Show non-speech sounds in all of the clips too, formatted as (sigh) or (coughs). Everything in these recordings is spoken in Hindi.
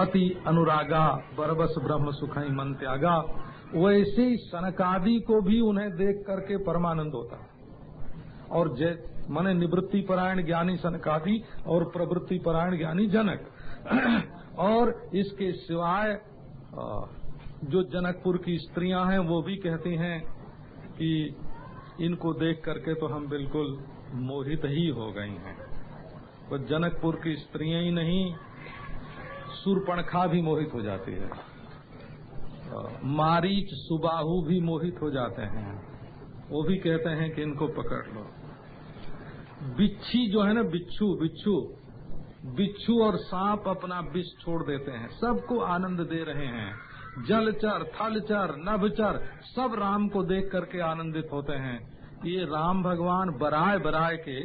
अति अनुरागा, बरबस ब्रह्म सुख मन त्यागा। वैसे ही सनकादि को भी उन्हें देख करके परमानंद होता और जय मने निवृत्ति परायण ज्ञानी सनकादि और प्रवृत्ति परायण ज्ञानी जनक। (clears throat) और इसके सिवाय जो जनकपुर की स्त्रियाँ हैं, वो भी कहती हैं कि इनको देख करके तो हम बिल्कुल मोहित ही हो गई हैं। वो जनकपुर की स्त्रियाँ ही नहीं सुरपणखा भी मोहित हो जाती है। मारीच, सुबाहु भी मोहित हो जाते हैं। वो भी कहते हैं कि इनको पकड़ लो। बिच्छी जो है ना, बिच्छू बिच्छू। बिच्छू और सांप अपना विष छोड़ देते हैं। सबको आनंद दे रहे हैं। जलचर थलचर नभचर सब राम को देख करके आनंदित होते हैं। ये राम भगवान बराए बराए के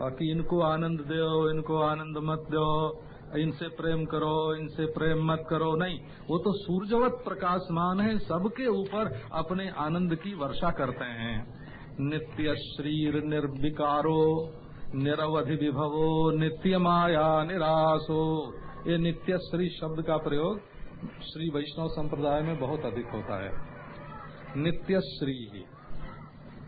कि इनको आनंद दो, इनको आनंद मत दो। इनसे प्रेम करो, इनसे प्रेम मत करो। नहीं, वो तो सूर्यवत प्रकाशमान है, सबके ऊपर अपने आनंद की वर्षा करते हैं। नित्य श्रीर निर्विकारो, निरवधि विभवो, नित्य माया निराशो। ये नित्य श्री शब्द का प्रयोग श्री वैष्णव संप्रदाय में बहुत अधिक होता है। नित्य श्री ही।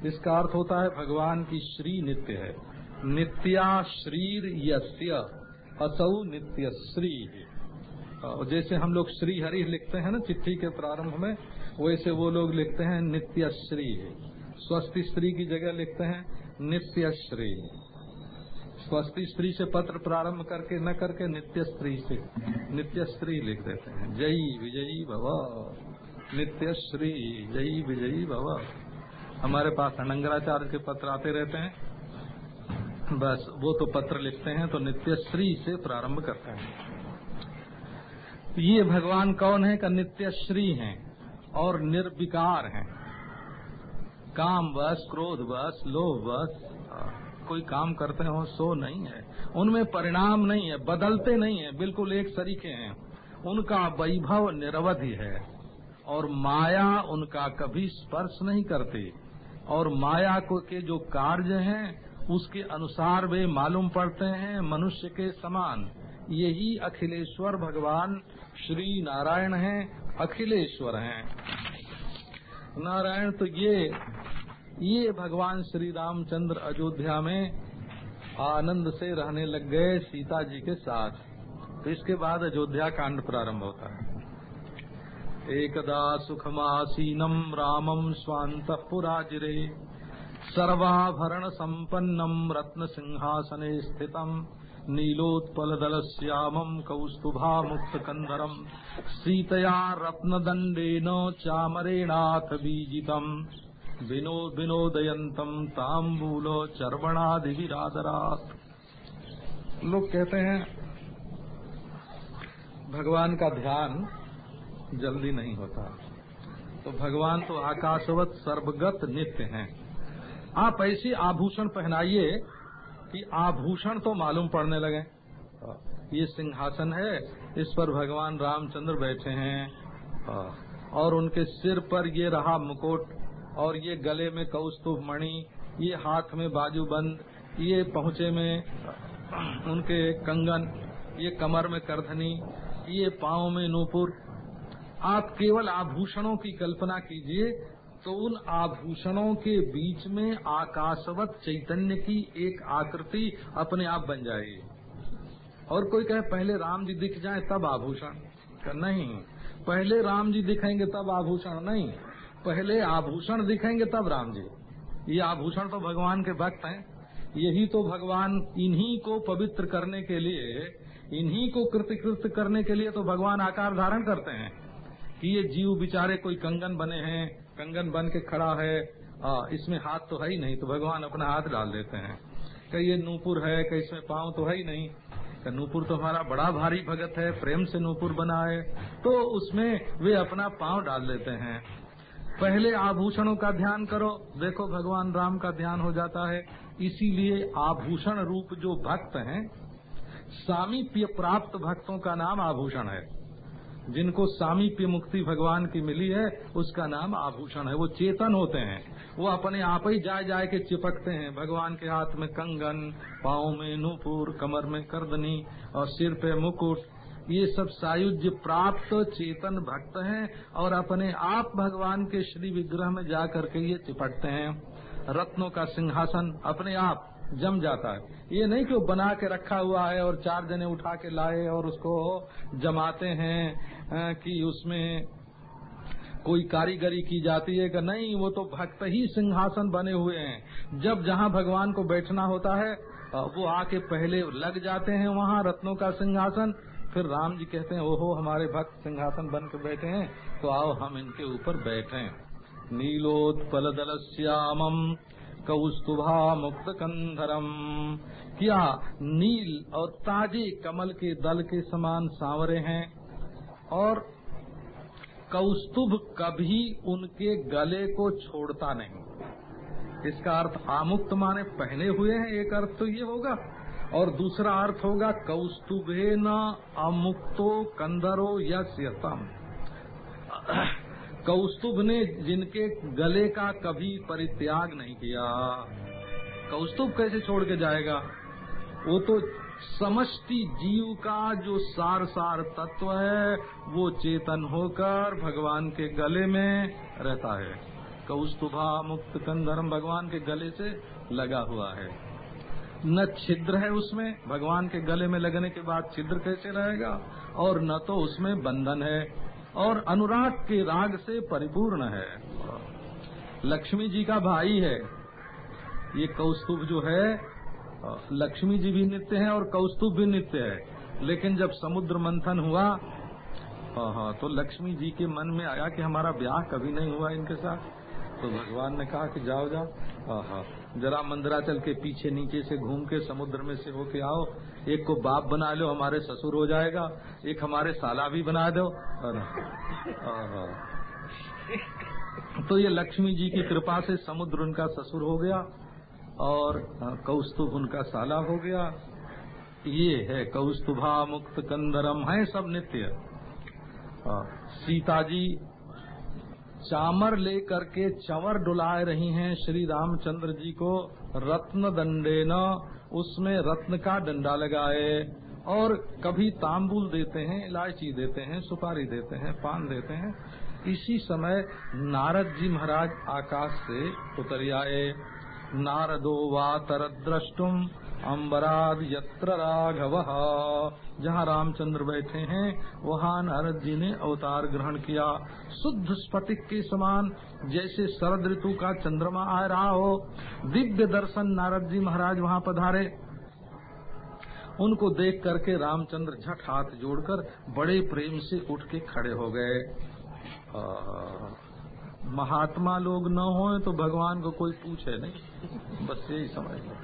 इसका अर्थ होता है भगवान की श्री नित्य है। नित्या श्रीर यस्य। असौ नित्य श्री। जैसे हम लोग श्री हरि लिखते हैं ना, चिट्ठी के प्रारंभ में, वैसे वो लोग लिखते हैं नित्य श्री। स्वस्ति स्त्री की जगह लिखते हैं नित्य श्री। स्वस्ति स्त्री से पत्र प्रारंभ करके, न करके नित्य स्त्री से, नित्य स्त्री लिख देते हैं। जय विजयी भव। नित्य श्री, जय विजयी भव। हमारे पास अनंगराचार्य के पत्र आते रहते हैं। बस वो तो पत्र लिखते हैं तो नित्य श्री से प्रारंभ करते हैं। ये भगवान कौन है? का नित्य श्री हैं और निर्विकार हैं। काम बस, क्रोध बस, लोभ बस, कोई काम करते हो सो नहीं है। उनमें परिणाम नहीं है, बदलते नहीं है, बिल्कुल एक तरीके हैं। उनका वैभव निरवधि है और माया उनका कभी स्पर्श नहीं करती। और माया को के जो कार्य हैं उसके अनुसार वे मालूम पड़ते हैं, मनुष्य के समान। यही अखिलेश्वर भगवान श्री नारायण हैं, अखिलेश्वर हैं। नारायण तो ये ये भगवान श्री रामचंद्र अयोध्या में आनंद से रहने लग गए सीता जी के साथ। तो इसके बाद अयोध्या कांड प्रारंभ होता है। एकदा सुखमासीनम रामम स्वांत सर्वाभरण संपन्नम रत्न सिंहासने स्थित नीलोत्पल श्यामम कौस्तुभा मुक्त कंदरम सीतया रत्नदंडेन चामरेणाथ बीजितम विनो विनोदयंतम तांबूल चर्वणादि विरादरात लोग कहते हैं, भगवान का ध्यान जल्दी नहीं होता। तो भगवान तो आकाशवत सर्वगत नित्य हैं। आप ऐसे आभूषण पहनाइए कि आभूषण तो मालूम पड़ने लगे। ये सिंहासन है, इस पर भगवान रामचंद्र बैठे हैं। और उनके सिर पर ये रहा मुकुट, और ये गले में कौस्तुभ मणि, ये हाथ में बाजूबंद, ये पहुँचे में उनके कंगन, ये कमर में करधनी, ये पाँव में नूपुर। आप केवल आभूषणों की कल्पना कीजिए तो उन आभूषणों के बीच में आकाशवत चैतन्य की एक आकृति अपने आप बन जाएगी और कोई कहे, पहले राम जी दिख जाए, तब आभूषण। नहीं, पहले राम जी दिखेंगे, तब आभूषण नहीं। पहले आभूषण दिखेंगे, तब राम जी। ये आभूषण तो भगवान के भक्त हैं। यही तो भगवान इन्हीं को पवित्र करने के लिए, इन्हीं को कृतिकृत करने के लिए तो भगवान आकार धारण करते हैं कि ये जीव बिचारे कोई कंगन बने हैं कंगन बन के खड़ा है। आ, इसमें हाथ तो है ही नहीं तो भगवान अपना हाथ डाल देते हैं। कहीं ये नूपुर है कहीं इसमें पाँव तो है ही नहीं। नूपुर तो हमारा बड़ा भारी भगत है प्रेम से नूपुर बना है। तो उसमें वे अपना पाँव डाल देते हैं। पहले आभूषणों का ध्यान करो। देखो भगवान राम का ध्यान हो जाता है। इसीलिए आभूषण रूप जो भक्त हैं सामीप्य प्राप्त भक्तों का नाम आभूषण है। जिनको सामीप्य मुक्ति भगवान की मिली है, उसका नाम आभूषण है। वो चेतन होते हैं। वो अपने आप ही जाए जाए के चिपकते हैं। भगवान के हाथ में कंगन, पाँव में नूपुर, कमर में करदनी और सिर पे मुकुट। ये सब सायुज्य प्राप्त चेतन भक्त हैं और अपने आप भगवान के श्री विग्रह में जा करके ये चिपटते हैं। रत्नों का सिंहासन अपने आप जम जाता है। ये नहीं कि वो बना के रखा हुआ है और चार जने उठा के लाए और उसको जमाते हैं कि उसमें कोई कारीगरी की जाती है कि नहीं, वो तो भक्त ही सिंहासन बने हुए हैं। जब जहाँ भगवान को बैठना होता है वो आके पहले लग जाते हैं वहाँ रत्नों का सिंहासन। फिर राम जी कहते हैं, ओहो, हमारे भक्त सिंहासन बन के बैठे हैं तो आओ हम इनके ऊपर बैठे। नीलोत्पल दल श्यामम कौस्तुभा मुक्त कंधरम क्या नील और ताजे कमल के दल के समान सांवरे हैं? और कौस्तुभ कभी उनके गले को छोड़ता नहीं। इसका अर्थ आमुक्त माने पहने हुए हैं, एक अर्थ तो ये होगा। और दूसरा अर्थ होगा कौस्तुभे न अमुक्तो कंदरो यम कौस्तुभ ने जिनके गले का कभी परित्याग नहीं किया, कौस्तुभ कैसे छोड़ के जाएगा? वो तो समष्टि जीव का जो सार सार तत्व है, वो चेतन होकर भगवान के गले में रहता है। कौस्तुभा मुक्त कंधर्म भगवान के गले से लगा हुआ है। न छिद्र है उसमें, भगवान के गले में लगने के बाद छिद्र कैसे रहेगा? और न तो उसमें बंधन है। और अनुराग के राग से परिपूर्ण है। लक्ष्मी जी का भाई है। ये कौस्तुभ जो है, लक्ष्मी जी भी नित्य है और कौस्तुभ भी नित्य है। लेकिन जब समुद्र मंथन हुआ हाँ तो लक्ष्मी जी के मन में आया कि हमारा ब्याह कभी नहीं हुआ इनके साथ। तो भगवान ने कहा कि जाओ जाओ। हाँ जरा मंदिराचल के पीछे नीचे से घूम के समुद्र में से होके आओ। एक को बाप बना लो, हमारे ससुर हो जाएगा। एक हमारे साला भी बना दो। तो ये लक्ष्मी जी की कृपा से समुद्र उनका ससुर हो गया और कौस्तुभ उनका साला हो गया। ये है कौस्तुभा मुक्त कंदरम, है सब नित्य। सीता जी चामर लेकर के चंवर डुलाए रही हैं श्री रामचंद्र जी को, रत्न दंडे न, उसमें रत्न का डंडा लगाए। और कभी तांबुल देते हैं, इलायची देते हैं, सुपारी देते हैं, पान देते हैं। इसी समय नारद जी महाराज आकाश से उतर आए। नारदो वा तरद्रष्टुम अम्बराद यत्र राघव। जहाँ रामचंद्र बैठे हैं, वहाँ नारद जी ने अवतार ग्रहण किया। शुद्ध स्फटिक के समान, जैसे शरद ऋतु का चंद्रमा आ रहा हो, दिव्य दर्शन नारद जी महाराज वहाँ पधारे। उनको देख करके रामचंद्र झट हाथ जोड़कर बड़े प्रेम से उठ के खड़े हो गए। महात्मा लोग न हो तो भगवान को कोई पूछे नहीं। बस यही समझ लो।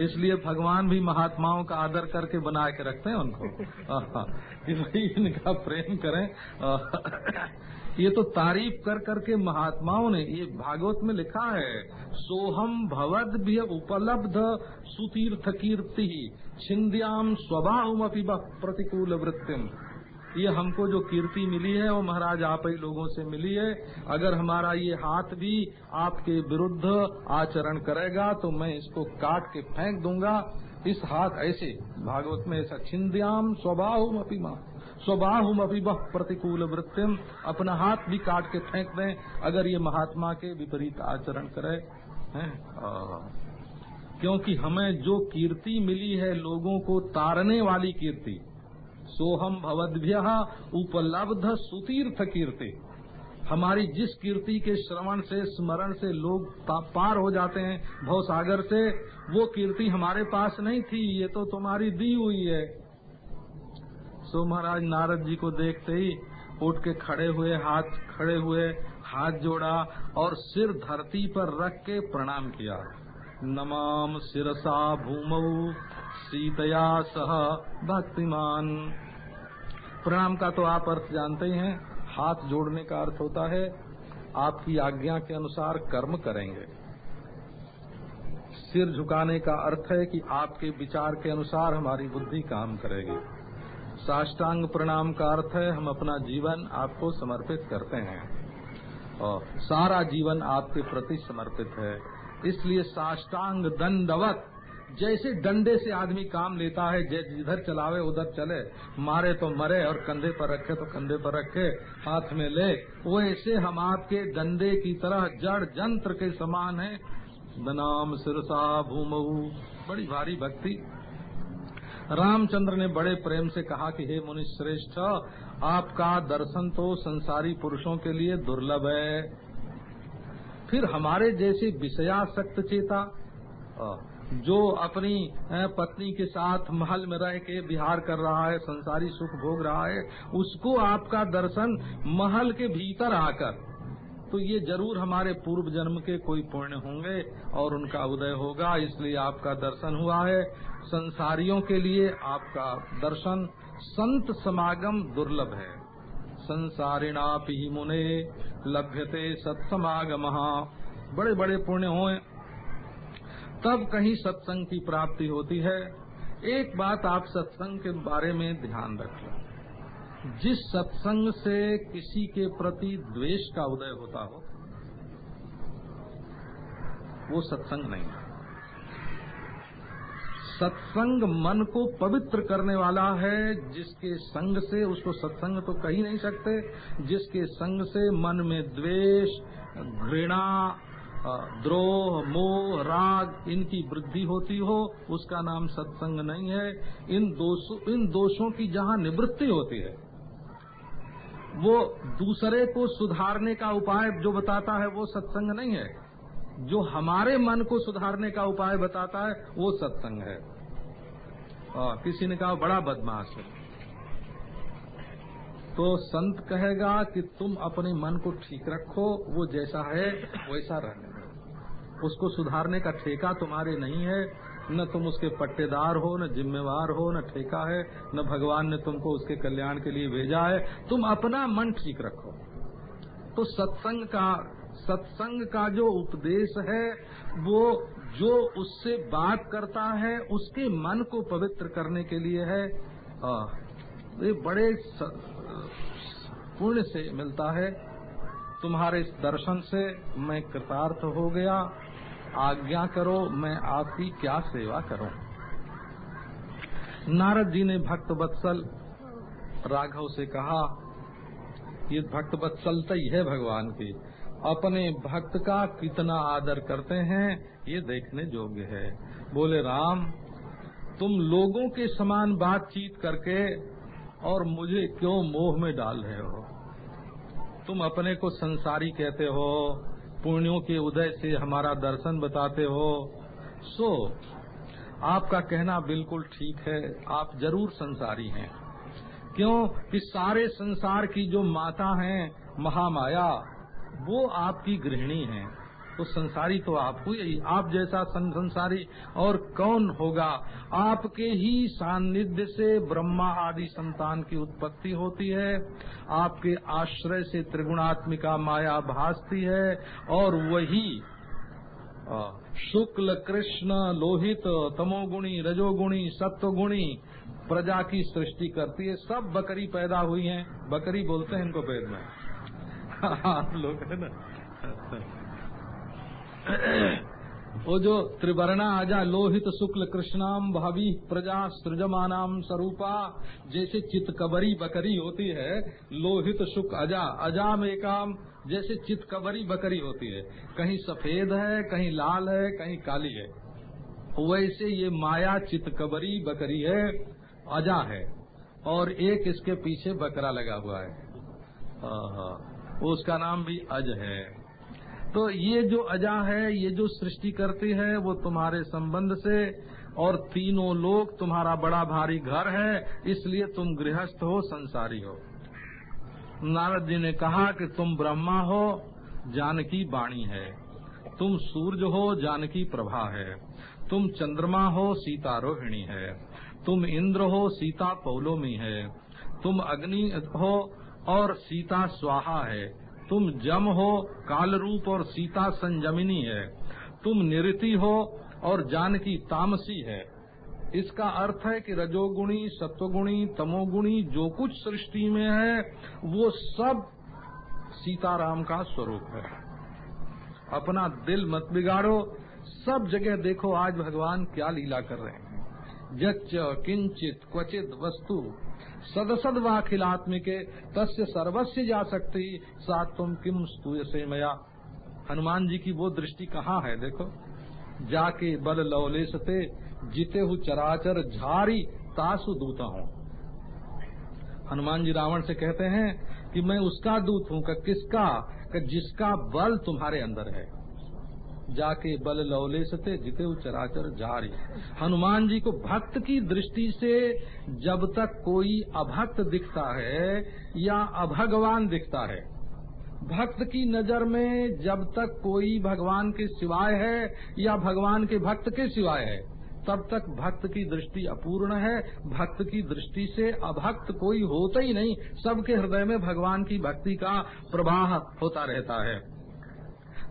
इसलिए भगवान भी महात्माओं का आदर करके बना के रखते हैं उनको। कि भाई इनका प्रेम करें। ये तो तारीफ़ कर करके महात्माओं ने, ये भागवत में लिखा है, सोहम भवद भी उपलब्ध सुतीर्थ कीर्ति, छिंद्याम स्वभाव प्रतिकूल वृत्तिम। ये हमको जो कीर्ति मिली है, वो महाराज आप ही लोगों से मिली है। अगर हमारा ये हाथ भी आपके विरुद्ध आचरण करेगा तो मैं इसको काट के फेंक दूँगा। इस हाथ ऐसे, भागवत में ऐसा, छिंद्याम स्वभाव अपीमा स्वभाव बह प्रतिकूल वृत्तिम, अपना हाथ भी काट के फेंक दें, अगर ये महात्मा के विपरीत आचरण करे, हैं। क्योंकि हमें जो कीर्ति मिली है, लोगों को तारने वाली कीर्ति सोहम भवद्भ्य उपलब्ध सुतीर्थ कीर्ति। हमारी जिस कीर्ति के श्रवण से, स्मरण से लोग पार हो जाते हैं भव सागर से, वो कीर्ति हमारे पास नहीं थी, ये तो तुम्हारी दी हुई है। सो महाराज, नारद जी को देखते ही उठ के खड़े हुए, हाथ खड़े हुए, हाथ जोड़ा और सिर धरती पर रख के प्रणाम किया। नमाम सिरसा भूमऊ सीतया सह भक्तिमान। प्रणाम का तो आप अर्थ जानते ही हैं, हाथ जोड़ने का अर्थ होता है, आपकी आज्ञा के अनुसार कर्म करेंगे। सिर झुकाने का अर्थ है कि आपके विचार के अनुसार हमारी बुद्धि काम करेगी। साष्टांग प्रणाम का अर्थ है, हम अपना जीवन आपको समर्पित करते हैं। और सारा जीवन आपके प्रति समर्पित है। इसलिए साष्टांग दंडवत जैसे डंडे से आदमी काम लेता है जिधर चलावे उधर चले। मारे तो मरे और कंधे पर रखे तो कंधे पर रखे, हाथ में ले। वो ऐसे हम आपके डंडे की तरह जड़ जंत्र के समान है। बनाम सिरसा भूमऊ। बड़ी भारी भक्ति। रामचंद्र ने बड़े प्रेम से कहा कि, हे मुनि श्रेष्ठ आपका दर्शन तो संसारी पुरुषों के लिए दुर्लभ है। फिर हमारे जैसे विषयासक्त चेता जो अपनी पत्नी के साथ महल में रह के बिहार कर रहा है, संसारी सुख भोग रहा है, उसको आपका दर्शन महल के भीतर आकर। तो ये ज़रूर हमारे पूर्व जन्म के कोई पुण्य होंगे और उनका उदय होगा, इसलिए आपका दर्शन हुआ है। संसारियों के लिए आपका दर्शन संत समागम दुर्लभ है। संसारिणा ही मुने लभ्यते सत्समागम। बड़े बड़े पुण्य हो तब कहीं सत्संग की प्राप्ति होती है। एक बात आप सत्संग के बारे में ध्यान रखें। जिस सत्संग से किसी के प्रति द्वेष का उदय होता हो, वो सत्संग नहीं है। सत्संग मन को पवित्र करने वाला है, जिसके संग से उसको सत्संग तो कही नहीं सकते। जिसके संग से मन में द्वेष, घृणा द्रोह, मोह, राग इनकी वृद्धि होती हो, उसका नाम सत्संग नहीं है। इन दोषों इन दोषों की जहाँ निवृत्ति होती है, वो दूसरे को सुधारने का उपाय जो बताता है, वो सत्संग नहीं है। जो हमारे मन को सुधारने का उपाय बताता है, वो सत्संग है। और किसी ने कहा, बड़ा बदमाश है। तो संत कहेगा कि तुम अपने मन को ठीक रखो, वो जैसा है, वैसा रहने दो। उसको सुधारने का ठेका तुम्हारे नहीं है, न तुम उसके पट्टेदार हो, न जिम्मेवार हो, न ठेका है, न भगवान ने तुमको उसके कल्याण के लिए भेजा है। तुम अपना मन ठीक रखो। तो सत्संग का सत्संग का जो उपदेश है, वो जो उससे बात करता है, उसके मन को पवित्र करने के लिए है। ये बड़े पुण्य से मिलता है। तुम्हारे इस दर्शन से मैं कृतार्थ हो गया। आज्ञा करो, मैं आपकी क्या सेवा करूँ? नारद जी ने भक्त बत्सल राघव से कहा, ये भक्त बत्सलता ही है भगवान की। अपने भक्त का कितना आदर करते हैं, ये देखने योग्य है। बोले, राम, तुम लोगों के समान बातचीत करके और मुझे क्यों मोह में डाल रहे हो? तुम अपने को संसारी कहते हो, पुण्यों के उदय से हमारा दर्शन बताते हो। सो, आपका कहना बिल्कुल ठीक है, आप ज़रूर संसारी हैं। क्यों? कि सारे संसार की जो माता हैं, महामाया, वो आपकी गृहिणी है। तो संसारी तो आप हुई आप जैसा संसारी और कौन होगा? आपके ही सानिध्य से ब्रह्मा आदि संतान की उत्पत्ति होती है। आपके आश्रय से त्रिगुणात्मिका माया भासती है और वही शुक्ल, कृष्ण, लोहित, तमोगुणी, रजोगुणी सत्वगुणी प्रजा की सृष्टि करती है। सब बकरी पैदा हुई हैं। बकरी बोलते हैं इनको पेड़ में। (laughs) आप लोग है ना? वो जो त्रिवर्णा आजा लोहित शुक्ल कृष्णाम भावी प्रजा सृजमानाम स्वरूपा जैसे चितकबरी बकरी होती है लोहित शुक अजा अजा में काम जैसे चितकबरी बकरी होती है। कहीं सफ़ेद है कहीं लाल है कहीं काली है। वैसे ये माया चितकबरी बकरी है अजा है। और एक इसके पीछे बकरा लगा हुआ है। हाँ, हाँ। उसका नाम भी अज है। तो ये जो अजा है, ये जो सृष्टि करती है, वो तुम्हारे संबंध से और तीनों लोग तुम्हारा बड़ा भारी घर है, इसलिए तुम गृहस्थ हो, संसारी हो। नारद जी ने कहा कि तुम ब्रह्मा हो, जानकी बाणी है। तुम सूर्य हो, जानकी प्रभा है। तुम चंद्रमा हो सीता रोहिणी है। तुम इंद्र हो, सीता पौलोमी है। तुम अग्नि हो और सीता स्वाहा है। तुम जम हो काल रूप और सीता संजमिनी है। तुम निरति हो और जानकी तामसी है। इसका अर्थ है कि रजोगुणी, सत्वगुणी, तमोगुणी जो कुछ सृष्टि में है, वो सब सीताराम का स्वरूप है। अपना दिल मत बिगाड़ो। सब जगह देखो आज भगवान क्या लीला कर रहे हैं। जच्च किंचित क्वचित वस्तु सदसद वाखिलात्मिके, तस्य सर्वस्व जा सकती सात तुम किम स्तूय से मया। हनुमान जी की वो दृष्टि कहाँ है, देखो। जाके बल लौलेसते, जीते हु चराचर झारी, तासु दूता हूँ। हनुमान जी रावण से कहते हैं कि मैं उसका दूत हूँ किसका जिसका बल तुम्हारे अंदर है। जाके बल लौले सते, जिते चराचर जारी। हनुमान जी को भक्त की दृष्टि से जब तक कोई अभक्त दिखता है या अभगवान दिखता है, भक्त की नज़र में जब तक कोई भगवान के सिवाय है या भगवान के भक्त के सिवाय है, तब तक भक्त की दृष्टि अपूर्ण है। भक्त की दृष्टि से अभक्त कोई होता ही नहीं, सबके हृदय में भगवान की भक्ति का प्रवाह होता रहता है।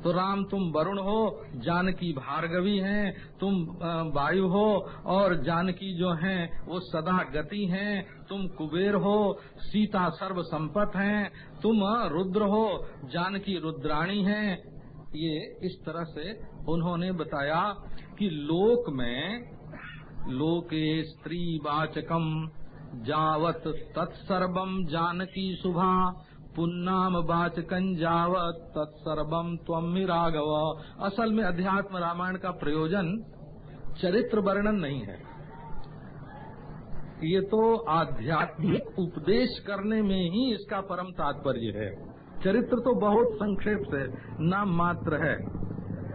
तो राम, तुम वरुण हो, जानकी भार्गवी हैं, तुम वायु हो, और जानकी जो हैं, वो सदा गति हैं, तुम कुबेर हो, सीता सर्व संपत हैं, तुम रुद्र हो, जानकी रुद्राणी हैं। ये इस तरह से उन्होंने बताया कि लोक में, लोके स्त्री वाचकम, जावत तत्सर्वम जानकी शुभा पुन्नाम वाचकं जावत तत्सर्वम त्वम राघव असल में अध्यात्म रामायण का प्रयोजन चरित्र वर्णन नहीं है। ये तो आध्यात्मिक उपदेश करने में ही इसका परम तात्पर्य है। चरित्र तो बहुत संक्षेप से, नाम मात्र है।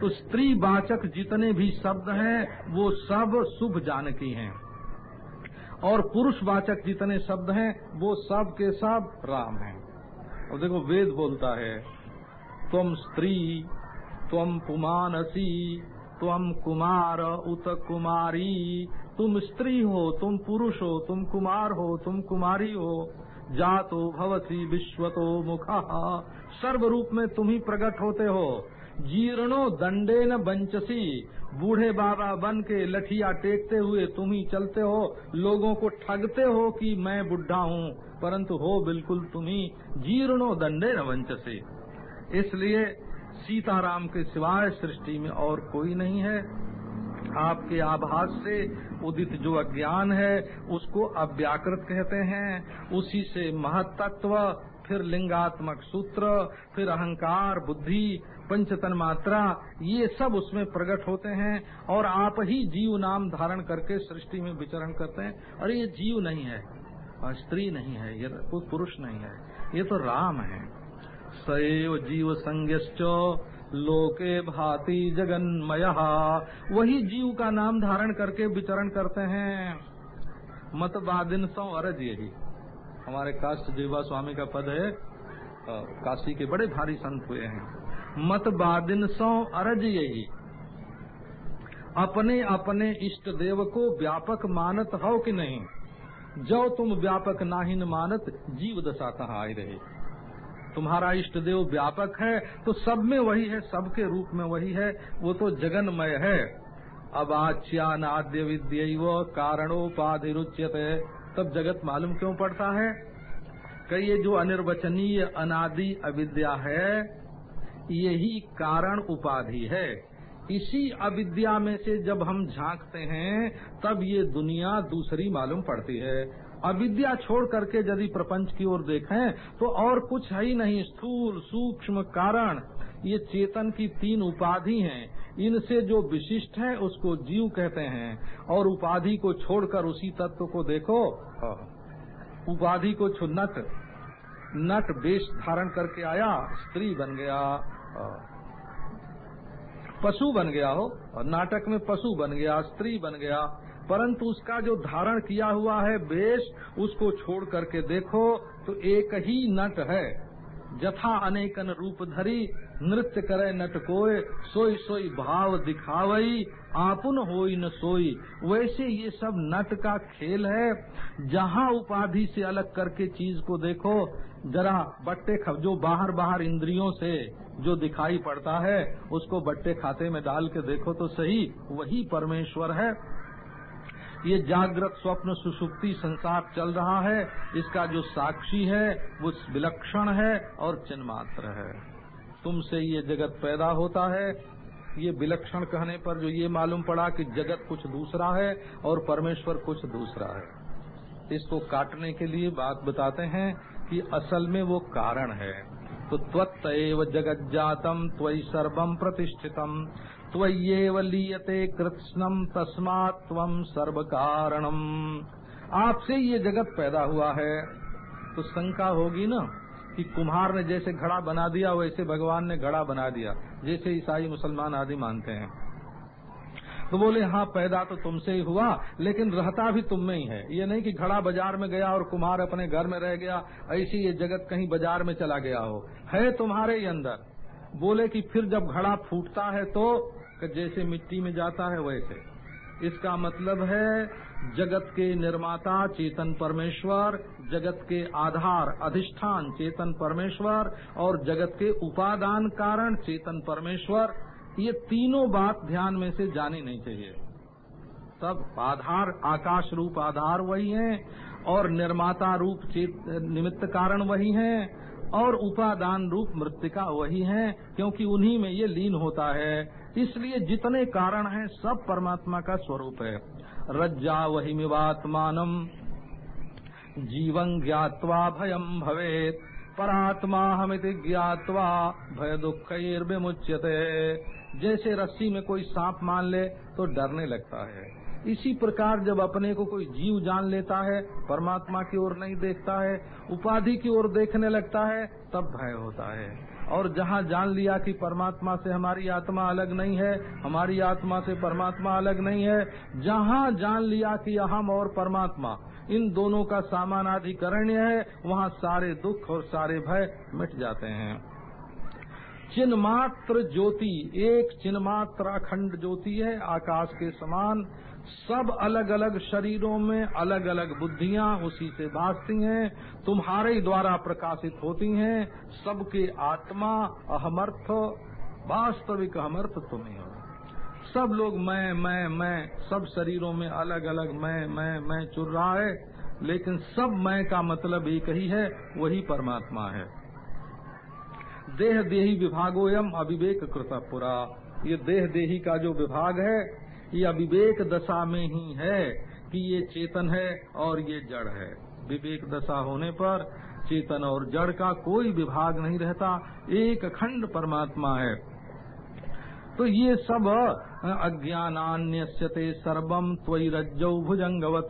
तो स्त्री वाचक जितने भी शब्द हैं, वो सब शुभ जानकी हैं। और पुरुष वाचक जितने शब्द हैं, वो सब के सब राम हैं। और देखो वेद बोलता है तुम स्त्री तुम पुमानसी तुम कुमार उत कुमारी। तुम स्त्री हो, तुम पुरुष हो, तुम कुमार हो, तुम कुमारी हो। जातो भवसी विश्वतो मुखा। सर्व रूप में तुम ही प्रकट होते हो। जीर्णो दंडे न बंचसी। बूढ़े बाबा बन के लठिया टेकते हुए तुम ही चलते हो। लोगों को ठगते हो कि मैं बुढ़ा हूँ। परंतु हो बिल्कुल तुम्ही जीर्णो दंडे न से इसलिए सीताराम के सिवाय सृष्टि में और कोई नहीं है। आपके आभास से उदित जो अज्ञान है, उसको अव्याकृत कहते हैं। उसी से महत्त्व फिर लिंगात्मक सूत्र, फिर अहंकार बुद्धि पंचतन मात्रा, ये सब उसमें प्रकट होते हैं और आप ही जीव नाम धारण करके सृष्टि में विचरण करते हैं। और ये जीव नहीं है स्त्री नहीं है, ये कोई पुरुष नहीं है, ये तो राम है। सैव जीव संज्ञश्च लोके भाति जगन्मय। वही जीव का नाम धारण करके विचरण करते हैं। मत बादिन सौ अरज यही। हमारे काष्ट देवा स्वामी का पद है काशी के बड़े भारी संत हुए हैं। मत बादिन सौ अरज यही अपने अपने इष्ट देव को व्यापक मानत हो कि नहीं? जो तुम व्यापक नाहीन मानत, जीव दशा कहा आए रहे। तुम्हारा इष्ट देव व्यापक है तो सब में वही है, सबके रूप में वही है, वो तो जगनमय है। अब आच्यानाद्य विद्य कारणोपाधि रुच्यते। तब जगत मालूम क्यों पड़ता है? कई ये जो अनिर्वचनीय अनादि अविद्या है यही कारण उपाधि है। इसी अविद्या में से जब हम झांकते हैं, तब ये दुनिया दूसरी मालूम पड़ती है। अविद्या छोड़ करके यदि प्रपंच की ओर देखें तो और कुछ है ही नहीं, स्थूल, सूक्ष्म कारण। ये चेतन की तीन उपाधि हैं। इनसे जो विशिष्ट है, उसको जीव कहते हैं। और उपाधि को छोड़कर उसी तत्व को देखो। उपाधि को नट। नट वेश धारण करके आया, स्त्री बन गया। पशु बन गया हो, और नाटक में पशु बन गया, स्त्री बन गया, परंतु उसका जो धारण किया हुआ है वेश उसको छोड़ करके देखो तो एक ही नट है। जथा अनेकन रूप धरी, नृत्य करे नट कोय, सोई सोई भाव दिखावई, आपुन होई न सोई। वैसे ये सब नट का खेल है। जहाँ उपाधि से अलग करके चीज़ को देखो, जरा बट्टे जो बाहर बाहर इंद्रियों से जो दिखाई पड़ता है, उसको बट्टे खाते में डाल के देखो तो सही, वही परमेश्वर है। ये जागृत स्वप्न सुसुप्ति संसार चल रहा है। इसका जो साक्षी है, वो विलक्षण है और चिन्मात्र है। तुमसे ये जगत पैदा होता है। ये विलक्षण कहने पर जो ये मालूम पड़ा कि जगत कुछ दूसरा है और परमेश्वर कुछ दूसरा है। इसको काटने के लिए बात बताते हैं कि असल में वो कारण है। तो त्वत्तएव जगत जातम त्वयि सर्वम प्रतिष्ठितम लीयते कृत्स्नम तस्मात् त्वम सर्व कारणम आपसे ये जगत पैदा हुआ है तो शंका होगी ना कि कुम्हार ने जैसे घड़ा बना दिया, वैसे भगवान ने घड़ा बना दिया, जैसे ईसाई मुसलमान आदि मानते हैं। तो बोले हाँ पैदा तो तुमसे ही हुआ, लेकिन रहता भी तुम में ही है। ये नहीं कि घड़ा बाज़ार में गया और कुम्हार अपने घर में रह गया, ऐसी ये जगत कहीं बाज़ार में चला गया हो। है तुम्हारे ही अंदर। बोले कि फिर जब घड़ा फूटता है तो जैसे मिट्टी में जाता है वैसे। इसका मतलब है, जगत के निर्माता चेतन परमेश्वर, जगत के आधार अधिष्ठान चेतन परमेश्वर, और जगत के उपादान कारण चेतन परमेश्वर। ये तीनों बात ध्यान में से जानी नहीं चाहिए। सब आधार, आकाश रूप आधार वही है, और निर्माता रूप निमित्त कारण वही है, और उपादान रूप मृतिका वही है, क्योंकि उन्हीं में ये लीन होता है। इसलिए जितने कारण हैं, सब परमात्मा का स्वरूप है। रज्जा वही मिवात्मानम। जीवन ज्ञावा भयम भवेत। परात्मा हमित ज्ञावा भय दुख मुच्यते जैसे रस्सी में कोई सांप मान ले तो डरने लगता है। इसी प्रकार जब अपने को कोई जीव जान लेता है, परमात्मा की ओर नहीं देखता है, उपाधि की ओर देखने लगता है, तब भय होता है। और जहाँ जान लिया कि परमात्मा से हमारी आत्मा अलग नहीं है, हमारी आत्मा से परमात्मा अलग नहीं है, जहाँ जान लिया कि हम और परमात्मा, इन दोनों का सामानाधिकरण्य है, वहाँ सारे दुख और सारे भय मिट जाते हैं। चिन्मात्र ज्योति, एक चिन्मात्र अखंड ज्योति है, आकाश के समान सब अलग अलग शरीरों में अलग अलग बुद्धियाँ उसी से भासती हैं, तुम्हारे द्वारा प्रकाशित होती हैं, सबके आत्मा अहमर्थ, वास्तविक अहमर्थ तुम्हें हो। सब लोग मैं मैं मैं, सब शरीरों में अलग अलग मैं मैं मैं चुर रहा है, लेकिन सब मैं का मतलब एक ही है, वही परमात्मा है। देह देही विभागोयम अविवेक कृत पुरा। ये देह देही का जो विभाग है ये अविवेक दशा में ही है कि ये चेतन है और ये जड़ है। विवेक दशा होने पर चेतन और जड़ का कोई विभाग नहीं रहता, एक अखंड परमात्मा है। तो ये सब अज्ञानान्यस्यते सर्वम त्वि रज्जौ भुजंगवत।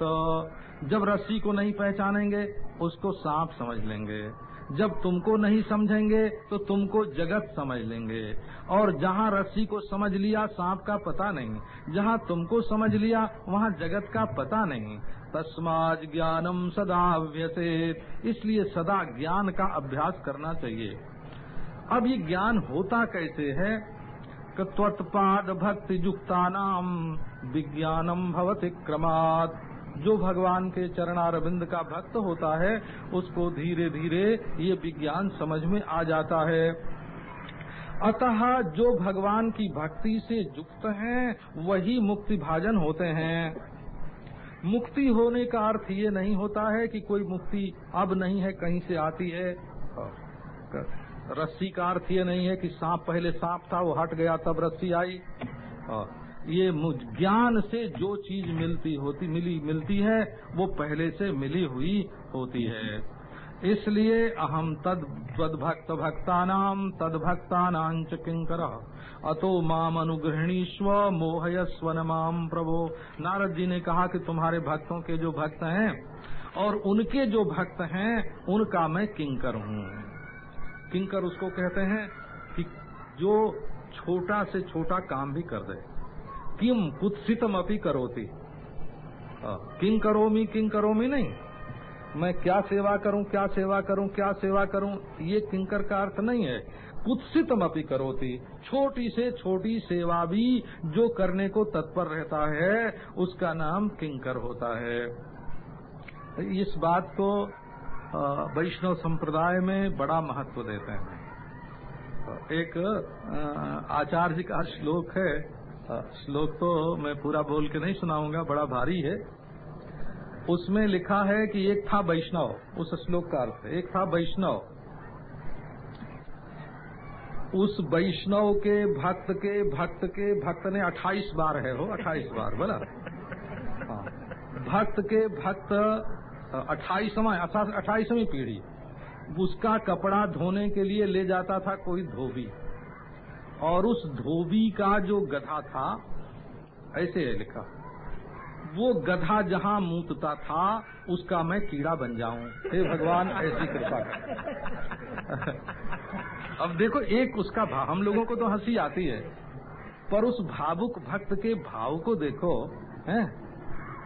जब रस्सी को नहीं पहचानेंगे, उसको सांप समझ लेंगे। जब तुमको नहीं समझेंगे तो तुमको जगत समझ लेंगे। और जहाँ रस्सी को समझ लिया, सांप का पता नहीं। जहाँ तुमको समझ लिया, वहाँ जगत का पता नहीं। तस्माज ज्ञानम सदा व्यसेत इसलिए सदा ज्ञान का अभ्यास करना चाहिए। अब ये ज्ञान होता कैसे है? त्वत्पाद भक्ति युक्ता नाम विज्ञानम भवति क्रमात्। जो भगवान के चरणारविंद का भक्त होता है, उसको धीरे धीरे ये विज्ञान समझ में आ जाता है। अतः जो भगवान की भक्ति से युक्त हैं, वही मुक्ति भाजन होते हैं। मुक्ति होने का अर्थ ये नहीं होता है कि कोई मुक्ति अब नहीं है, कहीं से आती है। रस्सी का अर्थ ये नहीं है कि सांप पहले सांप था, वो हट गया, तब रस्सी आई। ये ज्ञान से जो चीज़ मिलती होती, मिली, मिलती है, वो पहले से मिली हुई होती है। इसलिए अहम तद भक्त भक्ता नाम तद भक्ता नाच किंकर। अतो माम अनुग्रहणीस्व मोहयस्व माम प्रभो। नारद जी ने कहा कि तुम्हारे भक्तों के जो भक्त हैं, और उनके जो भक्त हैं, उनका मैं किंकर हूँ। किंकर उसको कहते हैं कि जो छोटा से छोटा काम भी कर दे। किम कुत्सितम अपी करोती। किंग करोमी किंग करोमी नहीं। मैं क्या सेवा करूँ, क्या सेवा करूँ, क्या सेवा करूँ, ये किंकर का अर्थ नहीं है। कुत्सितम अपी करोती। छोटी से छोटी सेवा भी जो करने को तत्पर रहता है, उसका नाम किंकर होता है। इस बात को वैष्णव संप्रदाय में बड़ा महत्व देते हैं। एक आचार्य का श्लोक है श्लोक तो मैं पूरा बोल के नहीं सुनाऊँगा, बड़ा भारी है। उसमें लिखा है कि एक था वैष्णव, उस श्लोक का अर्थ एक था वैष्णव। उस वैष्णव के भक्त के भक्त के भक्त ने अट्ठाईस बार है हो, अट्ठाईस बार, बोला? हाँ। भक्त के भक्त, अट्ठाईसवा, अट्ठाईसवीं पीढ़ी, उसका कपड़ा धोने के लिए ले जाता था कोई धोबी। और उस धोबी का जो गधा था, ऐसे है लिखा, वो गधा जहाँ मूतता था, उसका मैं कीड़ा बन जाऊँ। हे भगवान, ऐसी कृपा कर। (laughs) अब देखो, एक उसका भाव हम लोगों को तो हँसी आती है, पर उस भावुक भक्त के भाव को देखो, हैं?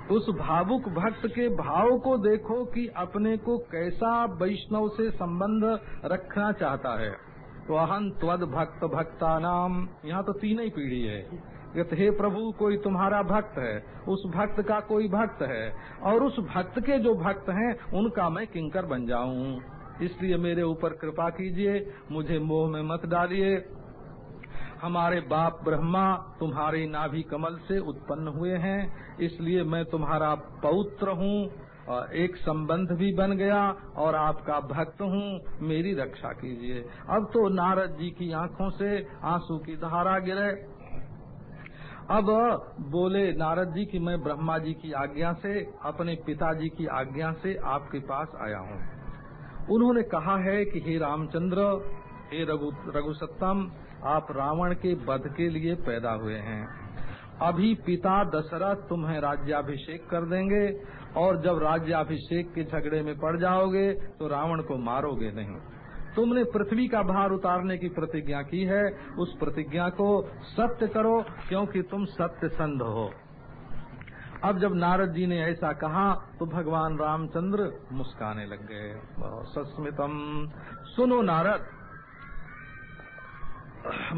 उस भावुक भक्त के भाव को देखो कि अपने को कैसा वैष्णव से संबंध रखना चाहता है। तो अहं त्वद भक्त भक्ता नाम यहाँ तो तीन ही पीढ़ी है। हे प्रभु, कोई तुम्हारा भक्त है, उस भक्त का कोई भक्त है, और उस भक्त के जो भक्त हैं, उनका मैं किंकर बन जाऊँ। इसलिए मेरे ऊपर कृपा कीजिए, मुझे मोह में मत डालिए। हमारे बाप ब्रह्मा तुम्हारे नाभि कमल से उत्पन्न हुए हैं, इसलिए मैं तुम्हारा पौत्र हूँ एक संबंध भी बन गया और आपका भक्त हूँ, मेरी रक्षा कीजिए। अब तो नारद जी की आँखों से आँसू की धारा गिरे। अब बोले, नारद जी की मैं ब्रह्मा जी की आज्ञा से, अपने पिताजी की आज्ञा से आपके पास आया हूँ। उन्होंने कहा है कि, हे रामचंद्र, हे रघु, रघुसत्तम, आप रावण के वध के लिए पैदा हुए हैं। अभी पिता दशरथ तुम्हें राज्याभिषेक कर देंगे और जब राज्याभिषेक के झगड़े में पड़ जाओगे तो रावण को मारोगे नहीं। तुमने पृथ्वी का भार उतारने की प्रतिज्ञा की है। उस प्रतिज्ञा को सत्य करो, क्योंकि तुम सत्य संध हो। अब जब नारद जी ने ऐसा कहा तो भगवान रामचंद्र मुस्काने लग गए। सस्मितम। सुनो नारद,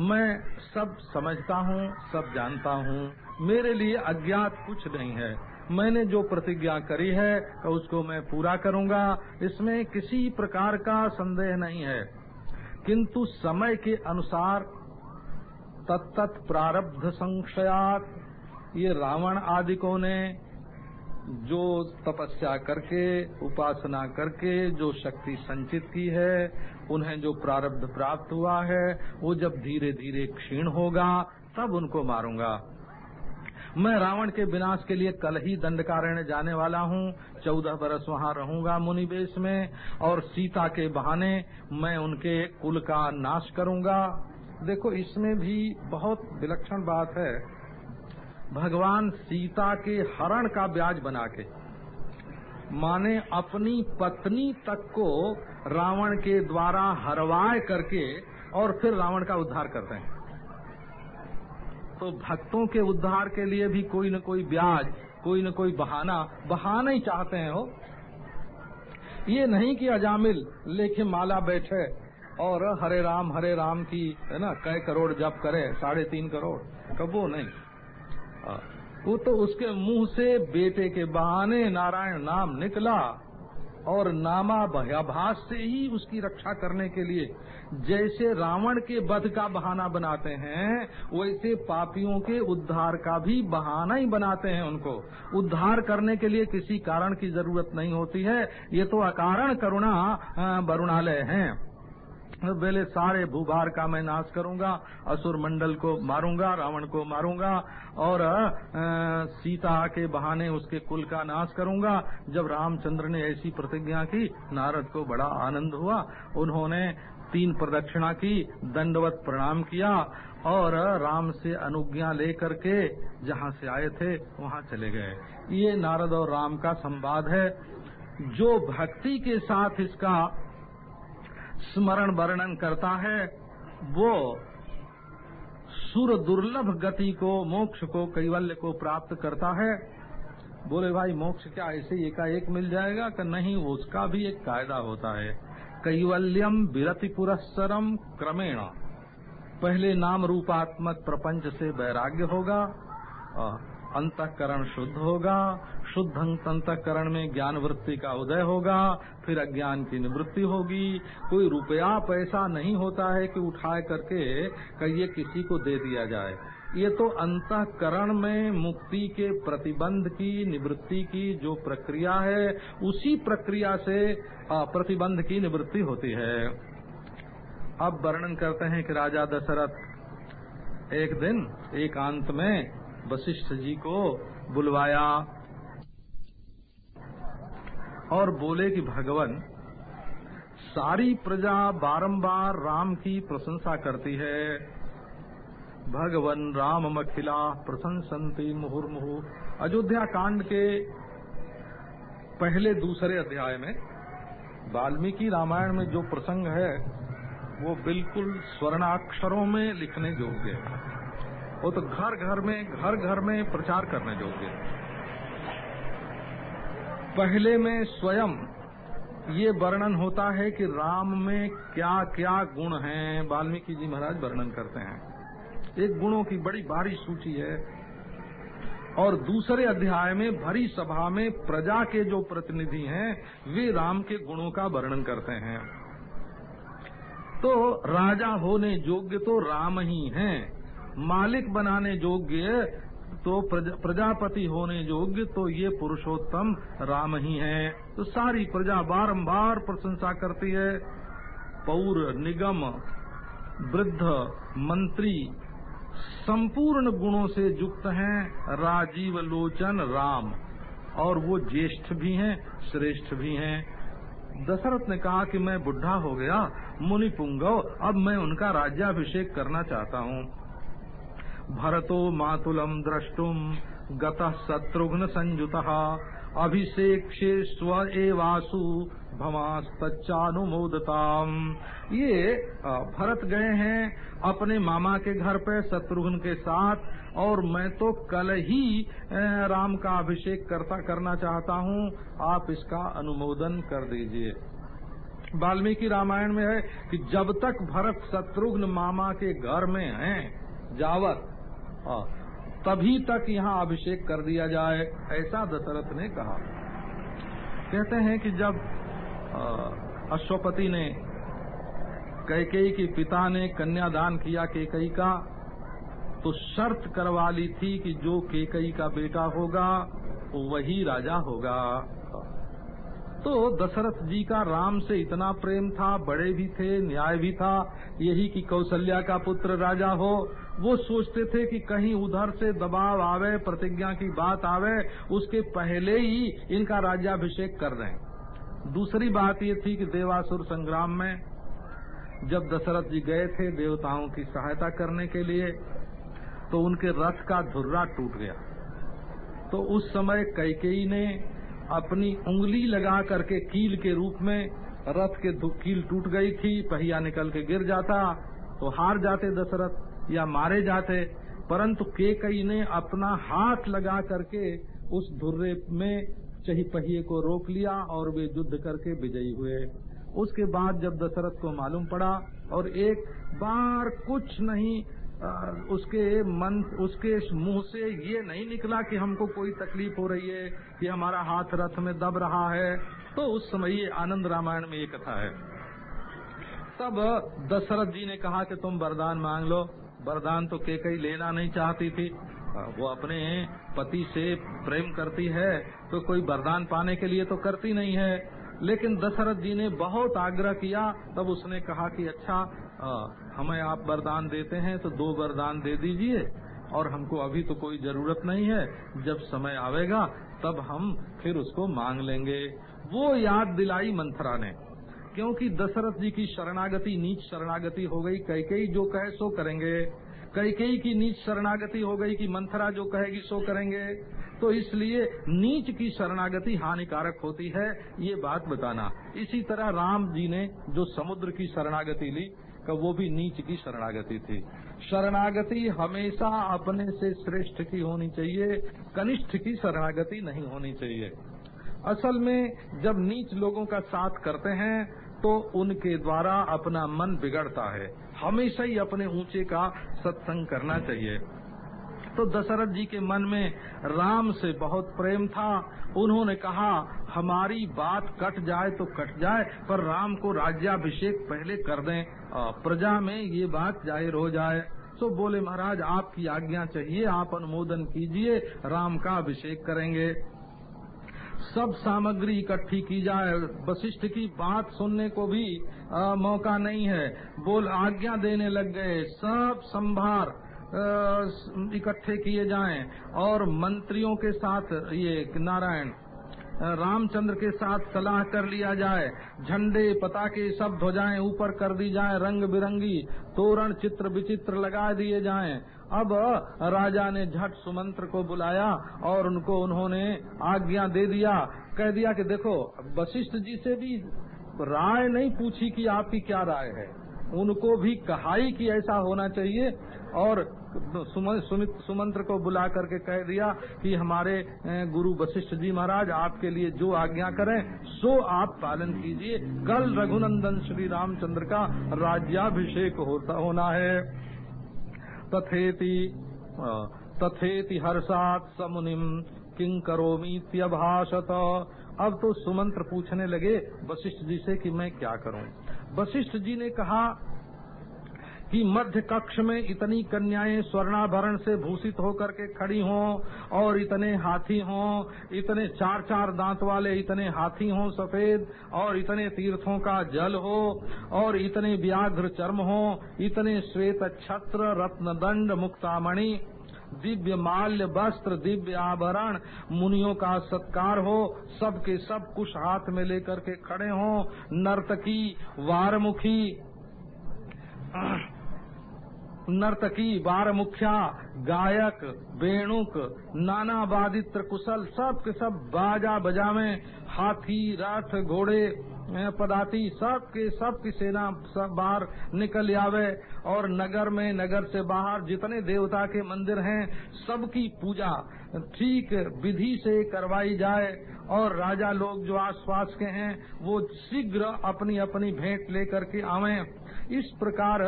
मैं सब समझता हूँ, सब जानता हूँ। मेरे लिए अज्ञात कुछ नहीं है। मैंने जो प्रतिज्ञा करी है, उसको मैं पूरा करूँगा। इसमें किसी प्रकार का संदेह नहीं है। किंतु समय के अनुसार तत्त प्रारब्ध संशयात, ये रावण आदिकों ने जो तपस्या करके, उपासना करके, जो शक्ति संचित की है, उन्हें जो प्रारब्ध प्राप्त हुआ है, वो जब धीरे धीरे क्षीण होगा, तब उनको मारूँगा। मैं रावण के विनाश के लिए कल ही दंडकारण्य जाने वाला हूँ। चौदह बरस वहाँ रहूँगा मुनिवेश में और सीता के बहाने मैं उनके कुल का नाश करूँगा। देखो, इसमें भी बहुत विलक्षण बात है। भगवान सीता के हरण का ब्याज बना के, माने अपनी पत्नी तक को रावण के द्वारा हरवाए करके और फिर रावण का उद्धार करते हैं। तो भक्तों के उद्धार के लिए भी कोई न कोई ब्याज, कोई न कोई बहाना बहाना ही चाहते हैं हो ये नहीं कि अजामिल लेके माला बैठे और हरे राम हरे राम की, है ना कई करोड़ जब करे, साढ़े तीन करोड़, कबो नहीं। वो तो उसके मुँह से बेटे के बहाने नारायण नाम निकला। और नामा भयाभास से ही उसकी रक्षा करने के लिए जैसे रावण के वध का बहाना बनाते हैं, वैसे पापियों के उद्धार का भी बहाना ही बनाते हैं उनको। उद्धार करने के लिए किसी कारण की ज़रूरत नहीं होती है। ये तो अकारण करुणा वरुणालय है। पहले सारे भूभार का मैं नाश करूँगा, असुर मंडल को मारूँगा, रावण को मारूँगा, और सीता के बहाने उसके कुल का नाश करूँगा। जब रामचंद्र ने ऐसी प्रतिज्ञा की, नारद को बड़ा आनंद हुआ। उन्होंने तीन प्रदक्षिणा की, दंडवत प्रणाम किया, और राम से अनुज्ञा लेकर के जहाँ से आए थे, वहाँ चले गए। ये नारद और राम का संवाद है। जो भक्ति के साथ इसका स्मरण वर्णन करता है, वो सुर दुर्लभ गति को, मोक्ष को, कैवल्य को प्राप्त करता है। बोले, भाई, मोक्ष क्या ऐसे एकाएक मिल जाएगा कि नहीं? उसका भी एक कायदा होता है। कैवल्यम विरति पुरस्सरम क्रमेण। पहले नाम रूपात्मक प्रपंच से वैराग्य होगा अंतकरण शुद्ध होगा, शुद्ध अंतकरण में ज्ञान वृत्ति का उदय होगा, फिर अज्ञान की निवृत्ति होगी। कोई रुपया पैसा नहीं होता है कि उठाए करके कहिए किसी को दे दिया जाए। ये तो अंतकरण में मुक्ति के प्रतिबंध की, निवृत्ति की जो प्रक्रिया है, उसी प्रक्रिया से प्रतिबंध की निवृत्ति होती है। अब वर्णन करते हैं कि राजा दशरथ, एक दिन एकांत में वशिष्ठ जी को बुलवाया और बोले कि भगवान, सारी प्रजा बारंबार राम की प्रशंसा करती है। भगवान राम मखिला प्रशंसंती मुहुर्मुहु। अयोध्या कांड के पहले दूसरे अध्याय में वाल्मीकि रामायण में जो प्रसंग है, वो बिल्कुल स्वर्णाक्षरों में लिखने योग्य है। वो तो घर घर में, घर घर में प्रचार करने योग्य पहले में स्वयं ये वर्णन होता है कि राम में क्या क्या गुण हैं। वाल्मीकि जी महाराज वर्णन करते हैं। एक गुणों की बड़ी भारी सूची है। और दूसरे अध्याय में भरी सभा में प्रजा के जो प्रतिनिधि हैं, वे राम के गुणों का वर्णन करते हैं। तो राजा होने योग्य तो राम ही हैं। मालिक बनाने योग्य तो प्रजा, प्रजापति होने योग्य तो ये पुरुषोत्तम राम ही हैं। तो सारी प्रजा बारंबार प्रशंसा करती है। पौर निगम वृद्ध मंत्री संपूर्ण गुणों से युक्त हैं। राजीव लोचन राम और वो ज्येष्ठ भी हैं श्रेष्ठ भी हैं। दशरथ ने कहा कि मैं बुढ़ा हो गया मुनि पुंगव अब मैं उनका राज्याभिषेक करना चाहता हूँ। भरतो मातुलम द्रष्टुम गतः शत्रुघ्न संयुतः अभिषेक स्व एवासु भमास्तनुमोदताम ये भरत गए हैं अपने मामा के घर पे शत्रुघ्न के साथ, और मैं तो कल ही राम का अभिषेक करता करना चाहता हूँ। आप इसका अनुमोदन कर दीजिए। वाल्मीकि रामायण में है कि जब तक भरत शत्रुघ्न मामा के घर में हैं, जावत तभी तक यहाँ अभिषेक कर दिया जाए, ऐसा दशरथ ने कहा। कहते हैं कि जब अश्वपति ने कैकई के पिता ने कन्यादान किया केकई का तो शर्त करवा ली थी कि जो केकई का बेटा होगा वही राजा होगा। तो दशरथ जी का राम से इतना प्रेम था, बड़े भी थे, न्याय भी था, यही कि कौशल्या का पुत्र राजा हो वो सोचते थे कि कहीं उधर से दबाव आवे, प्रतिज्ञा की बात आवे, उसके पहले ही इनका राज्याभिषेक कर दें दूसरी बात ये थी कि देवासुर संग्राम में जब दशरथ जी गए थे देवताओं की सहायता करने के लिए तो उनके रथ का धुर्रा टूट गया। तो उस समय कैकेयी ने अपनी उंगली लगा करके कील के रूप में रथ के कील टूट गई थी, पहिया निकल के गिर जाता तो हार जाते दशरथ। या मारे जाते परंतु केकई ने अपना हाथ लगा करके उस धुर्रे में चही पहिए को रोक लिया और वे युद्ध करके विजयी हुए। उसके बाद जब दशरथ को मालूम पड़ा और एक बार कुछ नहीं आ, उसके मन उसके मुँह से ये नहीं निकला कि हमको कोई तकलीफ़ हो रही है कि हमारा हाथ रथ में दब रहा है तो उस समय ये आनंद रामायण में ये कथा है। तब दशरथ जी ने कहा कि तुम वरदान मांग लो। वरदान तो के कई लेना नहीं चाहती थी। वो अपने पति से प्रेम करती है तो कोई वरदान पाने के लिए तो करती नहीं है। लेकिन दशरथ जी ने बहुत आग्रह किया, तब उसने कहा कि अच्छा हमें आप वरदान देते हैं तो दो वरदान दे दीजिए, और हमको अभी तो कोई ज़रूरत नहीं है। जब समय आवेगा, तब हम फिर उसको मांग लेंगे। वो याद दिलाई मंथरा ने। क्योंकि दशरथ जी की शरणागति, नीच शरणागति हो गई, कैकेयी जो कहे सो करेंगे। कैकेयी की नीच शरणागति हो गई कि मंथरा जो कहेगी सो करेंगे। तो इसलिए नीच की शरणागति हानिकारक होती है, ये बात बताना। इसी तरह राम जी ने जो समुद्र की शरणागति ली, का वो भी नीच की शरणागति थी। शरणागति हमेशा अपने से श्रेष्ठ की होनी चाहिए, कनिष्ठ की शरणागति नहीं होनी चाहिए। असल में जब नीच लोगों का साथ करते हैं तो उनके द्वारा अपना मन बिगड़ता है। हमेशा ही अपने ऊँचे का सत्संग करना चाहिए। तो दशरथ जी के मन में राम से बहुत प्रेम था। उन्होंने कहा, हमारी बात कट जाए तो कट जाए, पर राम को राज्याभिषेक पहले कर दें। प्रजा में ये बात ज़ाहिर हो जाए। तो बोले, महाराज, आपकी आज्ञा चाहिए, आप अनुमोदन कीजिए, राम का अभिषेक करेंगे। सब सामग्री इकट्ठी की जाए। वशिष्ठ की बात सुनने को भी आ, मौका नहीं है। बोल आज्ञा देने लग गए। सब संभार इकट्ठे किए जाएँ। और मंत्रियों के साथ ये नारायण रामचंद्र के साथ सलाह कर लिया जाए। झंडे पताके सब ध्वजाएँ ऊपर कर दी जाए। रंग बिरंगी तोरण चित्र विचित्र लगा दिए जाएँ। अब राजा ने झट सुमंत्र को बुलाया और उनको उन्होंने आज्ञा दे दिया। कह दिया कि देखो, वशिष्ठ जी से भी राय नहीं पूछी कि आपकी क्या राय है। उनको भी कहाई कि ऐसा होना चाहिए और सुमंत्र को बुला करके कह दिया कि हमारे गुरु वशिष्ठ जी महाराज, आपके लिए जो आज्ञा करें, सो आप पालन कीजिए। कल रघुनंदन श्री रामचंद्र का राज्याभिषेक होता, होना है। तथेति तथेति हर्षात समुनिम किंग करोमीत्यभाषत। अब तो सुमंत्र पूछने लगे वशिष्ठ जी से कि मैं क्या करूँ? वशिष्ठ जी ने कहा कि मध्य कक्ष में इतनी कन्याएँ स्वर्णाभरण से भूषित होकर के खड़ी हों और इतने हाथी हों, इतने चार चार दांत वाले इतने हाथी हों सफ़ेद और इतने तीर्थों का जल हो और इतने व्याघ्र चर्म हो, इतने श्वेत छत्र रत्न दंड मुक्तामणि, दिव्य माल्य वस्त्र, दिव्य आभरण मुनियों का सत्कार हो, सबके सब कुछ हाथ में लेकर के खड़े हों। नर्तकी, वारमुखी नर्तकी बार मुखिया गायक, बेणुक नाना वादित्र कुशल, सब के सब बाजा बजावे, हाथी, रथ, घोड़े पदाती, सब के सब की सेना सब बाहर निकल आवे। और नगर में, नगर से बाहर जितने देवता के मंदिर हैं, सबकी पूजा ठीक विधि से करवाई जाए। और राजा लोग जो आसपास के हैं, वो शीघ्र अपनी अपनी भेंट लेकर के आवे। इस प्रकार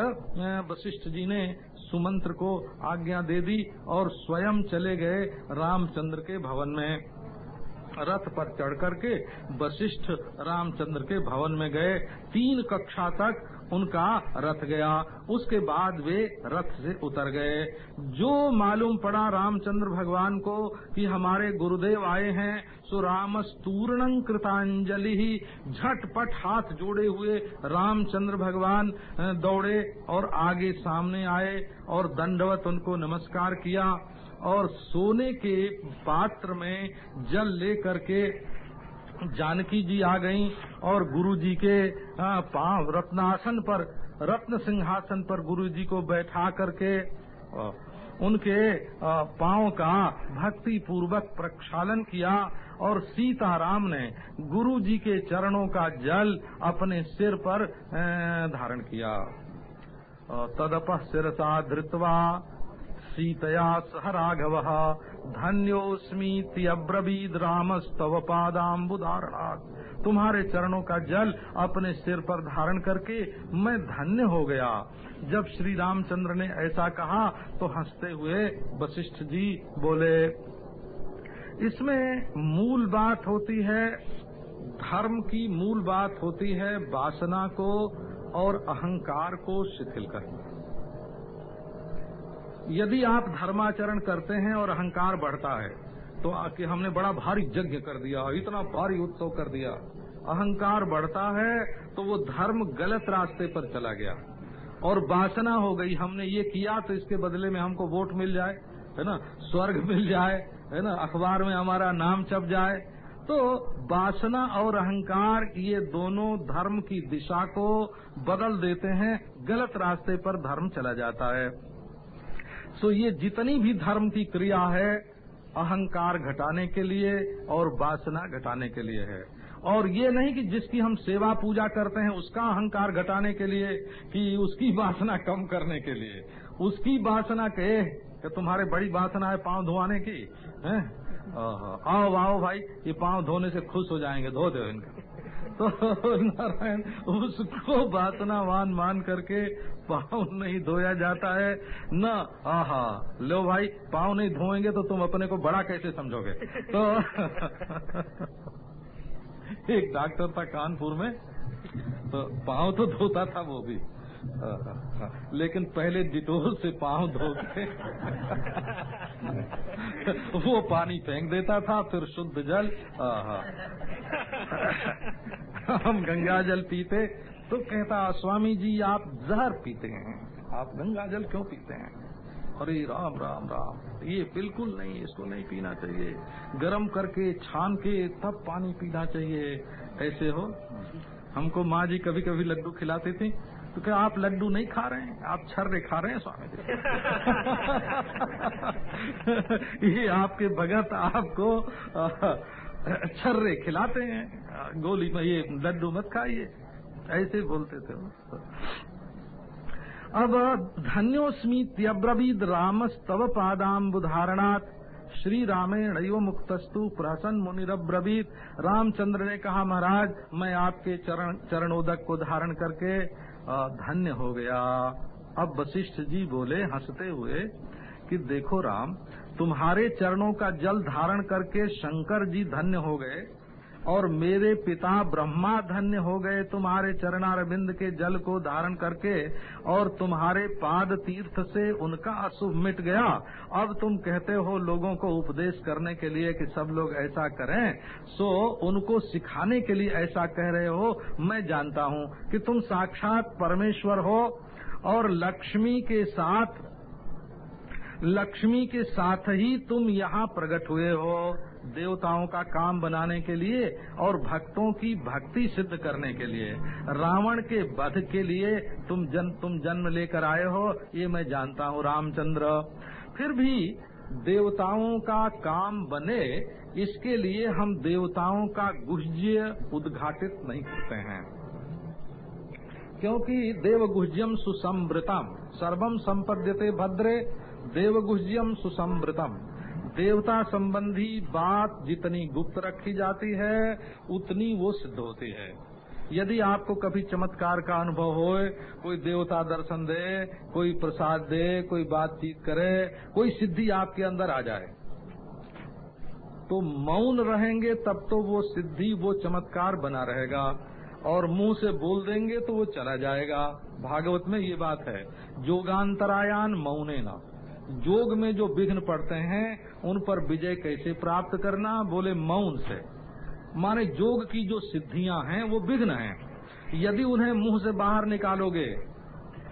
वशिष्ठ जी ने सुमंत्र को आज्ञा दे दी और स्वयं चले गए रामचंद्र के भवन में। रथ पर चढ़ करके वशिष्ठ रामचंद्र के भवन में गए। तीन कक्षा तक उनका रथ गया। उसके बाद वे रथ से उतर गए। जो मालूम पड़ा रामचंद्र भगवान को कि हमारे गुरुदेव आए हैं, सो रामस्तूर्ण कृतांजलि ही झटपट हाथ जोड़े हुए रामचंद्र भगवान दौड़े और आगे सामने आए और दंडवत उनको नमस्कार किया। और सोने के पात्र में जल लेकर के जानकी जी आ गईं और गुरु जी के पाँव रत्नासन पर, रत्न सिंहासन पर गुरु जी को बैठा करके उनके पाँव का भक्ति पूर्वक प्रक्षालन किया और सीताराम ने गुरु जी के चरणों का जल अपने सिर पर धारण किया। तदप सिरसा धृतवा सीतया सह राघव। धन्योस्मी अब्रवीद रामस्तव पादाम्बुदारणात्। तुम्हारे चरणों का जल अपने सिर पर धारण करके मैं धन्य हो गया। जब श्री रामचंद्र ने ऐसा कहा तो हँसते हुए वशिष्ठ जी बोले, इसमें मूल बात होती है, धर्म की मूल बात होती है वासना को और अहंकार को शिथिल करना। यदि आप धर्माचरण करते हैं और अहंकार बढ़ता है तो आके हमने बड़ा भारी यज्ञ कर दिया, इतना भारी उत्सव कर दिया। अहंकार बढ़ता है तो वो धर्म गलत रास्ते पर चला गया। और वासना हो गई, हमने ये किया तो इसके बदले में हमको वोट मिल जाए, है ना? स्वर्ग मिल जाए, है ना? अखबार में हमारा नाम छप जाए। तो वासना और अहंकार ये दोनों धर्म की दिशा को बदल देते हैं, गलत रास्ते पर धर्म चला जाता है। सो ये जितनी भी धर्म की क्रिया है, अहंकार घटाने के लिए और वासना घटाने के लिए है। और ये नहीं कि जिसकी हम सेवा पूजा करते हैं, उसका अहंकार घटाने के लिए, कि उसकी वासना कम करने के लिए। उसकी वासना कहे कि तुम्हारे बड़ी वासना है पाँव धोआने की? आओ आओ भाई, ये पाँव धोने से खुश हो जाएँगे, धो दो इनका। तो नारायण, उसको वासनावान मान करके पाँव नहीं धोया जाता है। न, आहा, लो भाई, पाँव नहीं धोएँगे तो तुम अपने को बड़ा कैसे समझोगे? तो (laughs) एक डॉक्टर था कानपुर में तो पाँव तो धोता था वो भी। लेकिन पहले डिटोल से पाँव धो के वो पानी फेंक देता था, फिर शुद्ध जल हम गंगा जल पीते तो कहता, स्वामी जी, आप जहर पीते हैं। आप गंगा जल क्यों पीते हैं? अरे, राम राम राम, ये बिल्कुल नहीं, इसको नहीं पीना चाहिए। गरम करके, छान के, तब पानी पीना चाहिए। ऐसे हो? हमको माँ जी कभी कभी लड्डू खिलाती थी तो क्या आप लड्डू नहीं खा रहे हैं, आप छर्रे खा रहे हैं, स्वामी जी? (laughs) ये आपके भगत आपको (coughs) छर्रे खिलाते हैं। गोली में ये लड्डू मत खाइए। ऐसे बोलते थे अब धन्योस्मी त्यब्रवीद रामस्तव पादाम्बुधारणात्। श्री रामेण मुक्तस्तु प्रसन्न मुनिरब्रवीत रामचंद्र ने कहा, महाराज, मैं आपके चरण, चरणोदक को धारण करके धन्य हो गया। अब वशिष्ठ जी बोले, हँसते हुए कि देखो राम तुम्हारे चरणों का जल धारण करके शंकर जी धन्य हो गए और मेरे पिता ब्रह्मा धन्य हो गए तुम्हारे चरणारविंद के जल को धारण करके और तुम्हारे पाद तीर्थ से उनका अशुभ मिट गया। अब तुम कहते हो लोगों को उपदेश करने के लिए कि सब लोग ऐसा करें। सो उनको सिखाने के लिए ऐसा कह रहे हो, मैं जानता हूँ कि तुम साक्षात परमेश्वर हो और लक्ष्मी के साथ लक्ष्मी के साथ ही तुम यहाँ प्रकट हुए हो देवताओं का काम बनाने के लिए और भक्तों की भक्ति सिद्ध करने के लिए। रावण के वध के लिए तुम जन, तुम जन्म लेकर आए हो, ये मैं जानता हूँ रामचंद्र। फिर भी देवताओं का काम बने, इसके लिए हम देवताओं का गुह्य उद्घाटित नहीं करते हैं। क्योंकि देवगुह्यम सुसमृतम सर्वम संपद्यते भद्रे देवगुह्यम सुसमृतम देवता संबंधी बात जितनी गुप्त रखी जाती है, उतनी वो सिद्ध होती है। यदि आपको कभी चमत्कार का अनुभव हो, कोई देवता दर्शन दे, कोई प्रसाद दे, कोई बातचीत करे, कोई सिद्धि आपके अंदर आ जाए तो मौन रहेंगे, तब तो वो सिद्धि, वो चमत्कार बना रहेगा। और मुँह से बोल देंगे तो वो चला जाएगा। भागवत में ये बात है, जोगांतरायान मौने ना जोग में जो विघ्न पड़ते हैं उन पर विजय कैसे प्राप्त करना? बोले मौन से। माने जोग की जो सिद्धियाँ हैं वो विघ्न हैं। यदि उन्हें मुँह से बाहर निकालोगे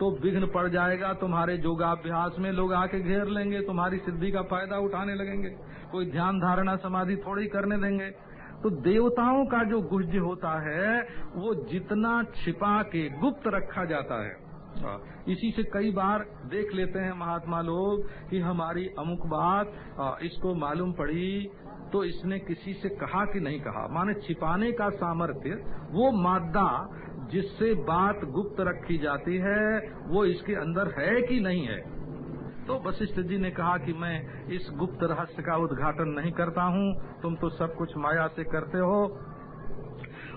तो विघ्न पड़ जाएगा। तुम्हारे योगाभ्यास में लोग आके घेर लेंगे तुम्हारी सिद्धि का फ़ायदा उठाने लगेंगे। कोई ध्यान धारणा समाधि थोड़ी करने देंगे। तो देवताओं का जो गुह्य होता है वो जितना छिपा के गुप्त रखा जाता हाँ, इसी से कई बार देख लेते हैं महात्मा लोग कि हमारी अमुक बात इसको मालूम पड़ी तो इसने किसी से कहा कि नहीं कहा? माने छिपाने का सामर्थ्य, वो मादा जिससे बात गुप्त रखी जाती है, वो इसके अंदर है कि नहीं है? तो वशिष्ठ जी ने कहा कि मैं इस गुप्त रहस्य का उद्घाटन नहीं करता हूँ, तुम तो सब कुछ माया से करते हो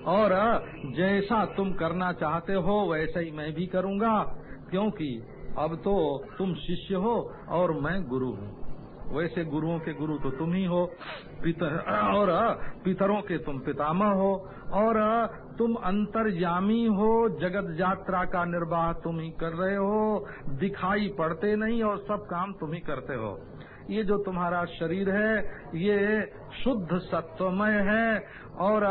और जैसा तुम करना चाहते हो, वैसा ही मैं भी करूँगा, क्योंकि अब तो तुम शिष्य हो और मैं गुरु हूँ। वैसे गुरुओं के गुरु तो तुम ही हो, पितर और पितरों के तुम पितामह हो, और तुम अंतर्यामी हो, जगत यात्रा का निर्वाह तुम ही कर रहे हो, दिखाई पड़ते नहीं और सब काम तुम ही करते हो। ये जो तुम्हारा शरीर है, ये शुद्ध सत्वमय है, और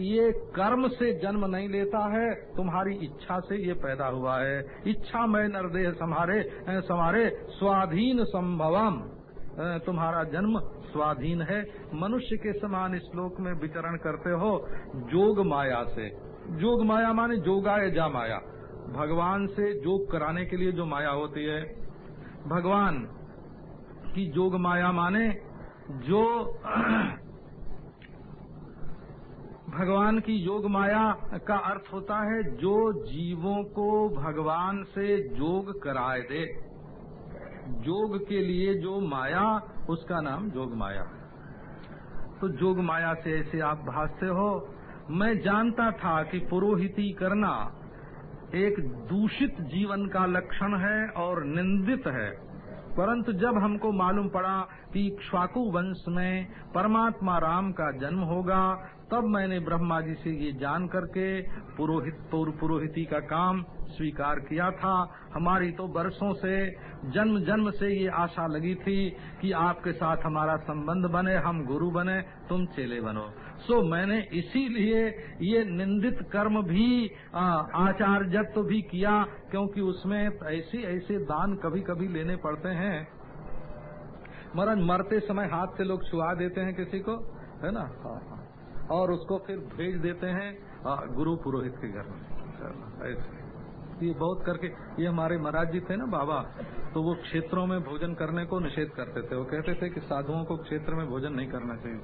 ये कर्म से जन्म नहीं लेता है, तुम्हारी इच्छा से ये पैदा हुआ है। इच्छा में नरदेह समारे समारे स्वाधीन संभवम। तुम्हारा जन्म स्वाधीन है। मनुष्य के समान श्लोक में विचरण करते हो, जोग माया से। जोग माया माने जोगाए जा माया। भगवान से जोग कराने के लिए जो माया होती है। भगवान की जोग माया माने जो (clears throat) भगवान की योग माया का अर्थ होता है, जो जीवों को भगवान से जोग कराए दे। जोग के लिए जो माया, उसका नाम जोग माया तो जोग माया से ऐसे आप भासते हो, मैं जानता था कि पुरोहिती करना एक दूषित जीवन का लक्षण है और निंदित है, परंतु जब हमको मालूम पड़ा कि क्ष्वाकु वंश में परमात्मा राम का जन्म होगा, तब मैंने ब्रह्मा जी से ये जान करके पुरोहित पुरोहिती का काम स्वीकार किया था। हमारी तो बरसों से, जन्म जन्म से ये आशा लगी थी कि आपके साथ हमारा संबंध बने, हम गुरु बने, तुम चेले बनो। सो मैंने इसीलिए ये निंदित कर्म भी आचार्यत्व भी किया, क्योंकि उसमें ऐसे ऐसे दान कभी कभी लेने पड़ते हैं। मरण मरते समय हाथ से लोग छुआ देते हैं किसी को है ना? हाँ, हाँ। और उसको फिर भेज देते हैं गुरु पुरोहित के घर में। ऐसे। ये बहुत करके ये हमारे महाराज जी थे ना बाबा तो वो क्षेत्रों में भोजन करने को निषेध करते थे। वो कहते थे कि साधुओं को क्षेत्र में भोजन नहीं करना चाहिए।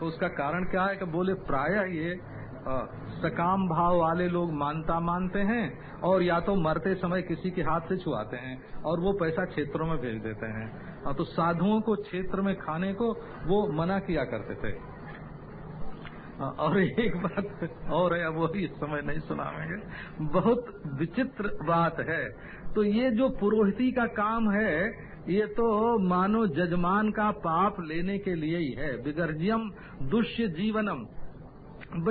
तो उसका कारण क्या है कि बोले प्राय ये सकाम भाव वाले लोग मानता मानते हैं और या तो मरते समय किसी के हाथ से छुआते हैं और वो पैसा क्षेत्रों में भेज देते हैं। तो साधुओं को, क्षेत्र में खाने को वो मना किया करते थे। और एक बात और है वो इस समय नहीं सुनावेंगे। बहुत विचित्र बात है। तो ये जो पुरोहिती का काम है, ये तो मानो जजमान का पाप लेने के लिए ही है। विगर्जियम दुष्य जीवनम।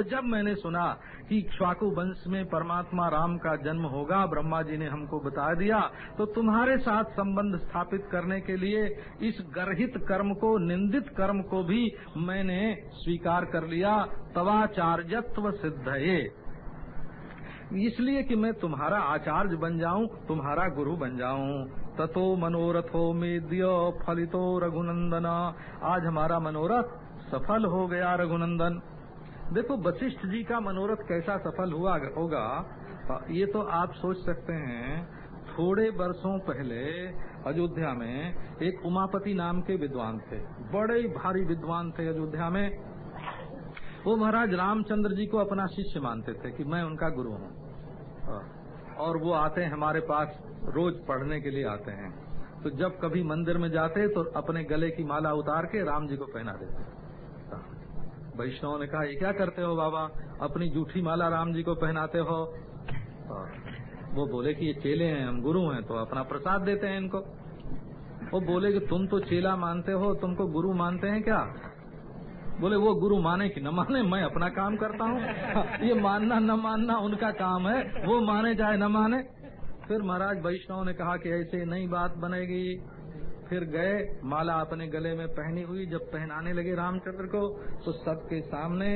जब मैंने सुना कि स्वाकु वंश में परमात्मा राम का जन्म होगा, ब्रह्मा जी ने हमको बता दिया तो तुम्हारे साथ संबंध स्थापित करने के लिए इस गर्हित कर्म को, निंदित कर्म को भी मैंने स्वीकार कर लिया, तवाचार्यत्व सिद्ध इसलिए कि मैं तुम्हारा आचार्य बन जाऊँ, तुम्हारा गुरु बन जाऊँ। ततो मनोरथो मेद्य फलितो रघुनंदन। आज हमारा मनोरथ सफल हो गया, रघुनंदन। देखो, वशिष्ठ जी का मनोरथ कैसा सफल हुआ होगा ये तो आप सोच सकते हैं, थोड़े वर्षों पहले अयोध्या में एक उमापति नाम के विद्वान थे। बड़े भारी विद्वान थे अयोध्या में। वो महाराज रामचंद्र जी को अपना शिष्य मानते थे कि मैं उनका गुरु हूँ। और वो आते हैं, हमारे पास रोज पढ़ने के लिए आते हैं। तो जब कभी मंदिर में जाते तो अपने गले की माला उतार के राम जी को पहना देते वैष्णव ने कहा, ये क्या करते हो बाबा? अपनी जूठी माला राम जी को पहनाते हो? वो बोले कि, ये चेले हैं, हम गुरु हैं तो अपना प्रसाद देते हैं इनको। वो बोले कि, तुम तो चेला मानते हो, तुमको गुरु मानते हैं क्या? बोले, वो गुरु माने कि, न माने, मैं अपना काम करता हूँ। ये मानना, न मानना उनका काम है, वो माने चाहे न माने। फिर महाराज वैष्णव ने कहा कि, ऐसे नई बात बनेगी। फिर गए, माला अपने गले में पहनी हुई, जब पहनाने लगे रामचंद्र को तो सबके सामने